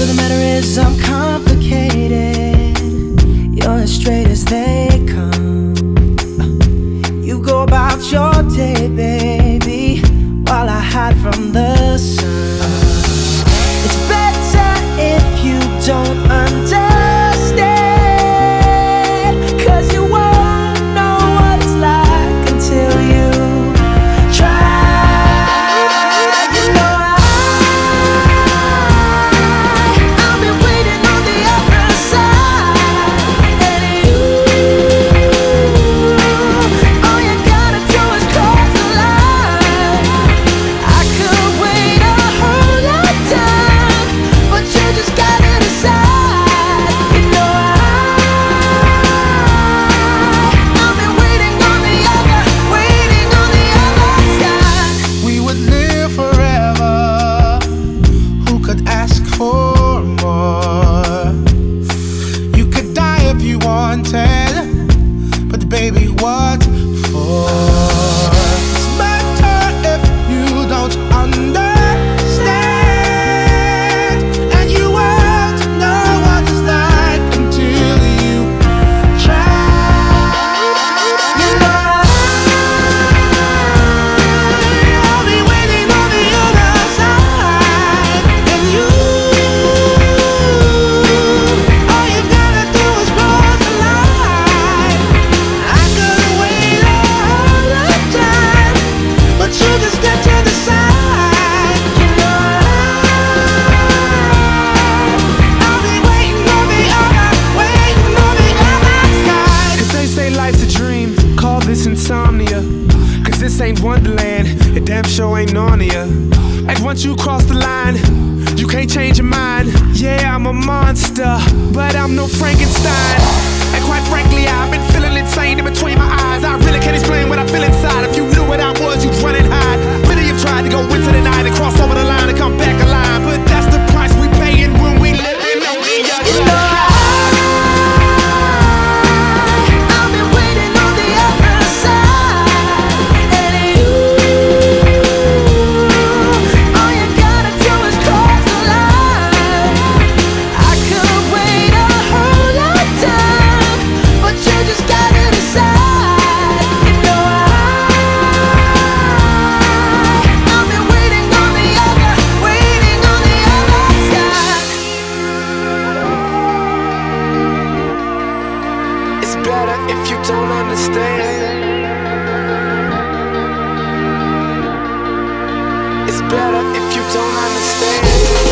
Truth of the matter is, I'm complicated. You're as straight as they come. You go about your day, baby, while I hide from the dream, call this insomnia. Cause this ain't Wonderland, it damn sure ain't Narnia. and once you cross the line, you can't change your mind. Yeah, I'm a monster, but I'm no Frankenstein. And quite frankly, I've been feeling better if you don't understand. It's better if you don't understand.